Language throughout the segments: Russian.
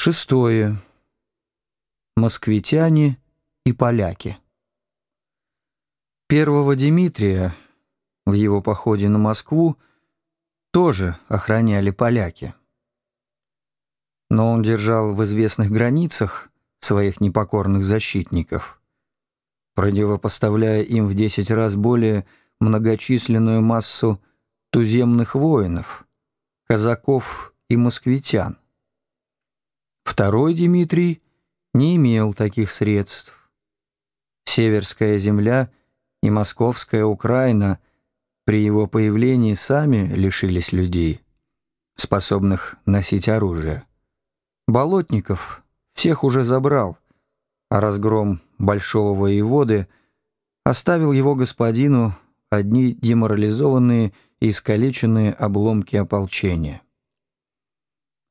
Шестое. Москвитяне и поляки. Первого Дмитрия в его походе на Москву тоже охраняли поляки. Но он держал в известных границах своих непокорных защитников, противопоставляя им в десять раз более многочисленную массу туземных воинов, казаков и москвитян. Второй Дмитрий не имел таких средств. Северская земля и Московская Украина при его появлении сами лишились людей, способных носить оружие. Болотников всех уже забрал, а разгром большого воеводы оставил его господину одни деморализованные и искалеченные обломки ополчения.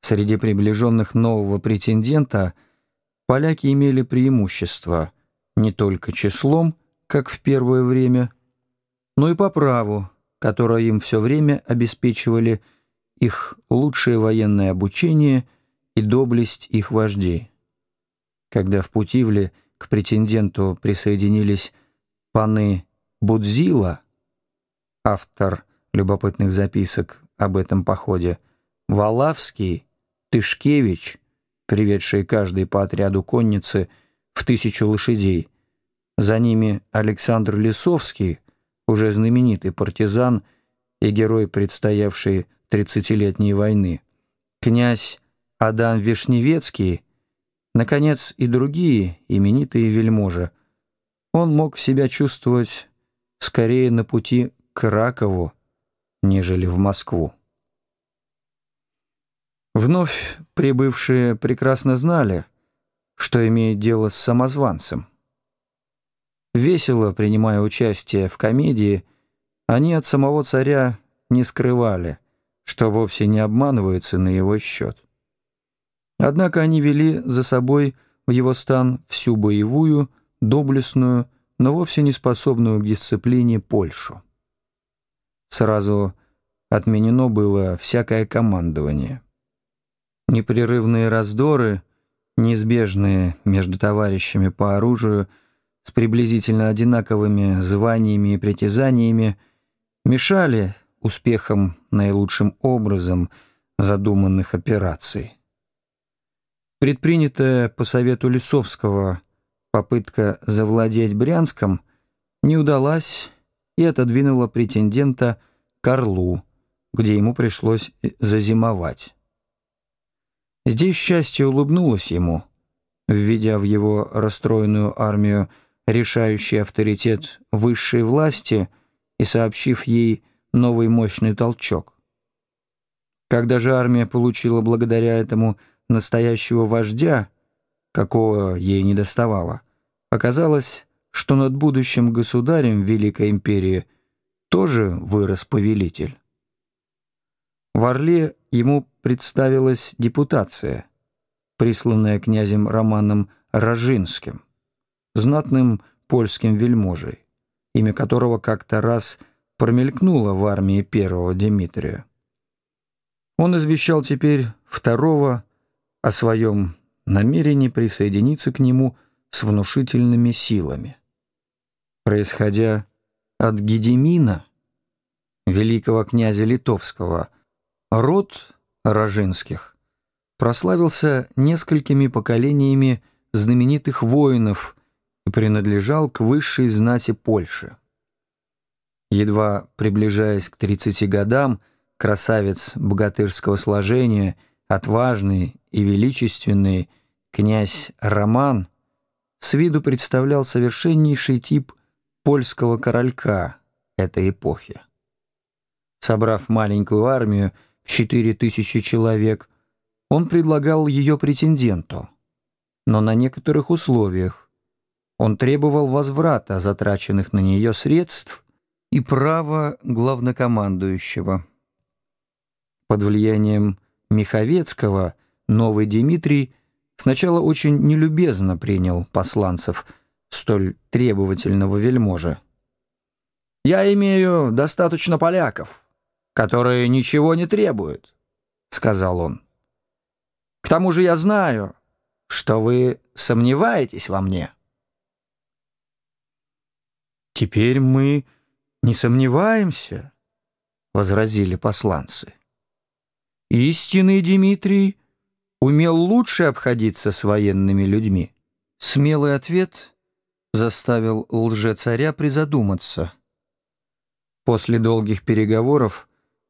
Среди приближенных нового претендента поляки имели преимущество не только числом, как в первое время, но и по праву, которое им все время обеспечивали их лучшее военное обучение и доблесть их вождей. Когда в Путивле к претенденту присоединились паны Будзила, автор любопытных записок об этом походе, Валавский Тышкевич, приведшие каждый по отряду конницы в тысячу лошадей. За ними Александр Лисовский, уже знаменитый партизан и герой предстоявшей тридцатилетней войны. Князь Адам Вишневецкий, наконец, и другие именитые вельможи. Он мог себя чувствовать скорее на пути к Ракову, нежели в Москву. Вновь прибывшие прекрасно знали, что имеет дело с самозванцем. Весело принимая участие в комедии, они от самого царя не скрывали, что вовсе не обманываются на его счет. Однако они вели за собой в его стан всю боевую, доблестную, но вовсе не способную к дисциплине Польшу. Сразу отменено было всякое командование. Непрерывные раздоры, неизбежные между товарищами по оружию, с приблизительно одинаковыми званиями и притязаниями, мешали успехам наилучшим образом задуманных операций. Предпринятая по совету Лисовского попытка завладеть Брянском не удалась и отодвинула претендента к Орлу, где ему пришлось зазимовать. Здесь счастье улыбнулось ему, введя в его расстроенную армию решающий авторитет высшей власти и сообщив ей новый мощный толчок. Когда же армия получила благодаря этому настоящего вождя, какого ей не доставало, оказалось, что над будущим государем Великой Империи тоже вырос повелитель. В Орле ему представилась депутация, присланная князем Романом Рожинским, знатным польским вельможей, имя которого как-то раз промелькнуло в армии первого Дмитрия. Он извещал теперь второго о своем намерении присоединиться к нему с внушительными силами. Происходя от Гедемина, великого князя Литовского, род Рожинских прославился несколькими поколениями знаменитых воинов и принадлежал к высшей знати Польши. Едва приближаясь к 30 годам, красавец богатырского сложения, отважный и величественный князь Роман с виду представлял совершеннейший тип польского королька этой эпохи. Собрав маленькую армию, четыре тысячи человек, он предлагал ее претенденту, но на некоторых условиях. Он требовал возврата затраченных на нее средств и права главнокомандующего. Под влиянием Миховецкого новый Дмитрий сначала очень нелюбезно принял посланцев столь требовательного вельможа. «Я имею достаточно поляков», которые ничего не требуют», — сказал он. К тому же я знаю, что вы сомневаетесь во мне». «Теперь мы не сомневаемся», — возразили посланцы. «Истинный Дмитрий умел лучше обходиться с военными людьми». Смелый ответ заставил лжецаря призадуматься. После долгих переговоров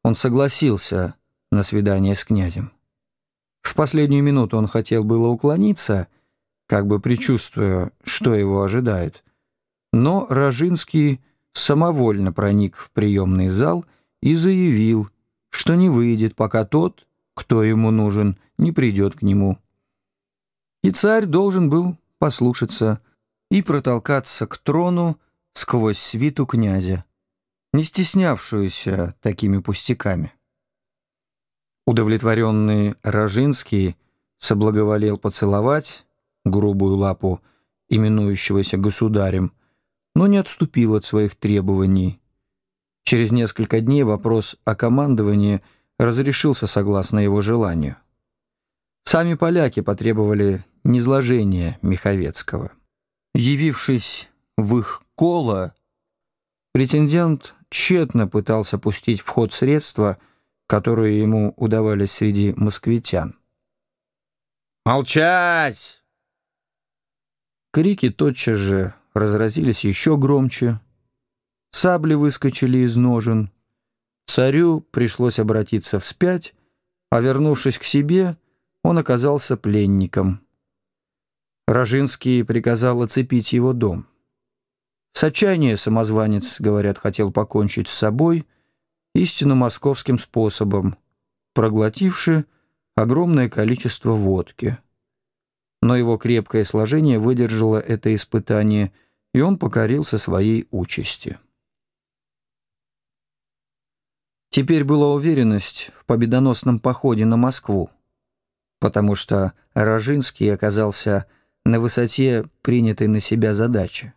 он согласился на свидание с князем. В последнюю минуту он хотел было уклониться, как бы предчувствуя, что его ожидает, но Рожинский самовольно проник в приемный зал и заявил, что не выйдет, пока тот, кто ему нужен, не придет к нему. И царь должен был послушаться и протолкаться к трону сквозь свиту князя, не стеснявшуюся такими пустяками. Удовлетворенный Рожинский соблаговолел поцеловать грубую лапу именующегося государем, но не отступил от своих требований. Через несколько дней вопрос о командовании разрешился согласно его желанию. Сами поляки потребовали низложения Миховецкого. Явившись в их коло, претендент тщетно пытался пустить в ход средства, которые ему удавались среди москвитян. «Молчать!» Крики тотчас же разразились еще громче. Сабли выскочили из ножен. Царю пришлось обратиться вспять, а вернувшись к себе, он оказался пленником. Рожинский приказал оцепить его дом. С отчаяния самозванец, говорят, хотел покончить с собой истинно московским способом, проглотивши огромное количество водки. Но его крепкое сложение выдержало это испытание – и он покорился своей участи. Теперь была уверенность в победоносном походе на Москву, потому что Рожинский оказался на высоте принятой на себя задачи.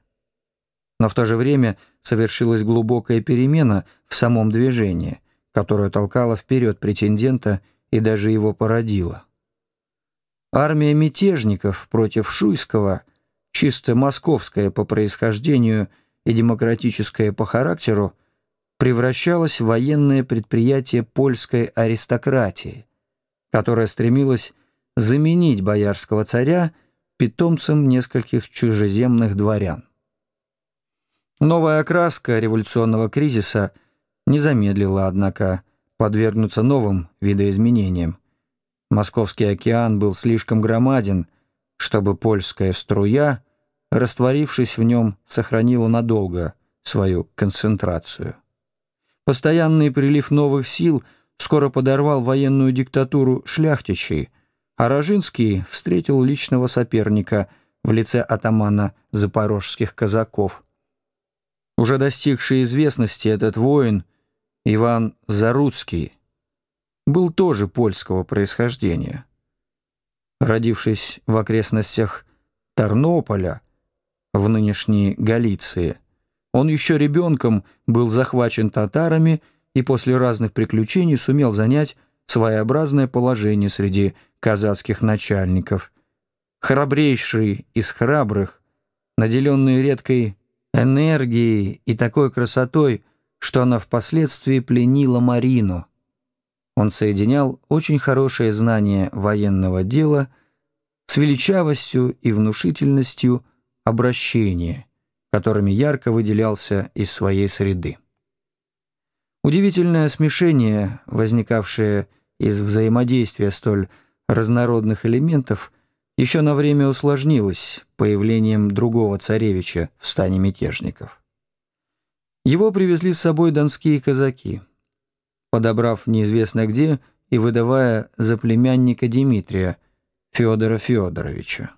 Но в то же время совершилась глубокая перемена в самом движении, которая толкала вперед претендента и даже его породила. Армия мятежников против Шуйского – чисто московское по происхождению и демократическое по характеру, превращалось в военное предприятие польской аристократии, которая стремилась заменить боярского царя питомцем нескольких чужеземных дворян. Новая окраска революционного кризиса не замедлила, однако, подвергнуться новым видоизменениям. Московский океан был слишком громаден – чтобы польская струя, растворившись в нем, сохранила надолго свою концентрацию. Постоянный прилив новых сил скоро подорвал военную диктатуру шляхтичей, а Рожинский встретил личного соперника в лице атамана запорожских казаков. Уже достигший известности этот воин, Иван Заруцкий, был тоже польского происхождения. Родившись в окрестностях Тарнополя, в нынешней Галиции, он еще ребенком был захвачен татарами и после разных приключений сумел занять своеобразное положение среди казацких начальников. Храбрейший из храбрых, наделенный редкой энергией и такой красотой, что она впоследствии пленила Марину – он соединял очень хорошее знание военного дела с величавостью и внушительностью обращения, которыми ярко выделялся из своей среды. Удивительное смешение, возникавшее из взаимодействия столь разнородных элементов, еще на время усложнилось появлением другого царевича в стане мятежников. Его привезли с собой донские казаки – подобрав неизвестно где и выдавая за племянника Дмитрия, Федора Федоровича.